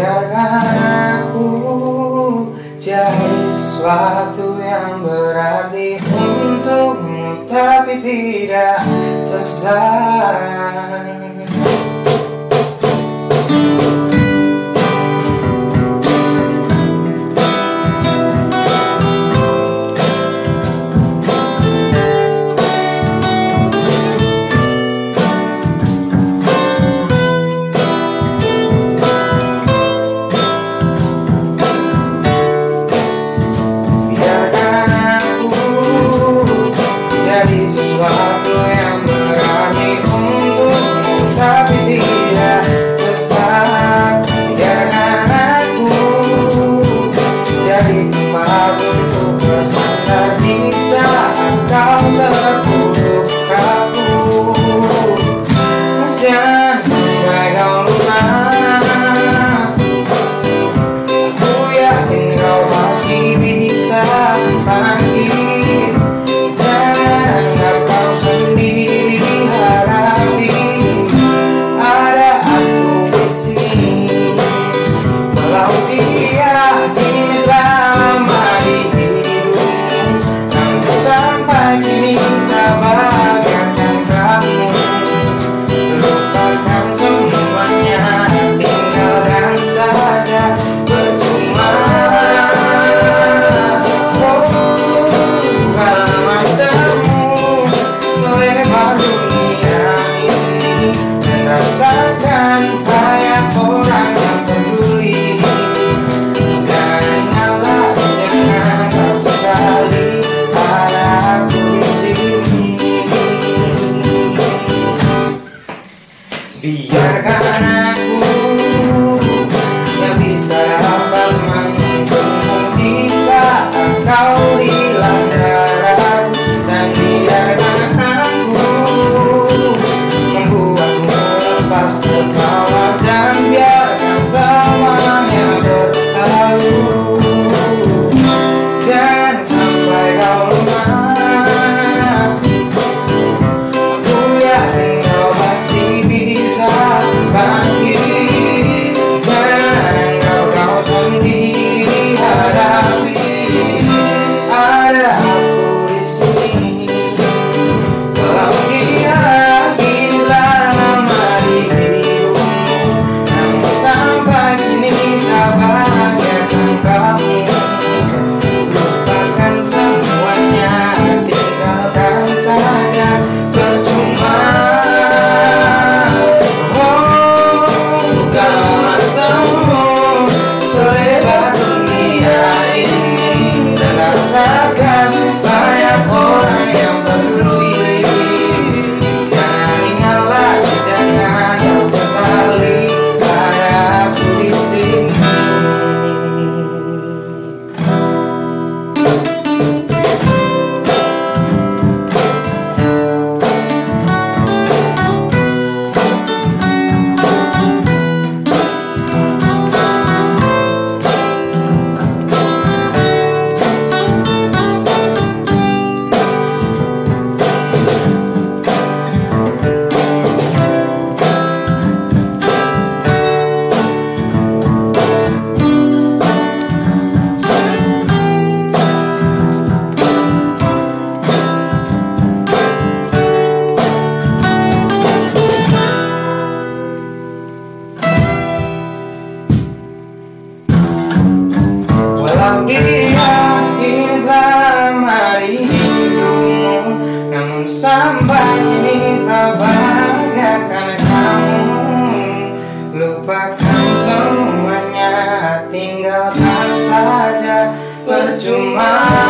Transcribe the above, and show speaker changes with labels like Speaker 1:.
Speaker 1: biarkan aku Jadi sesuatu yang berarti untukmu Tapi tidak sesat. to my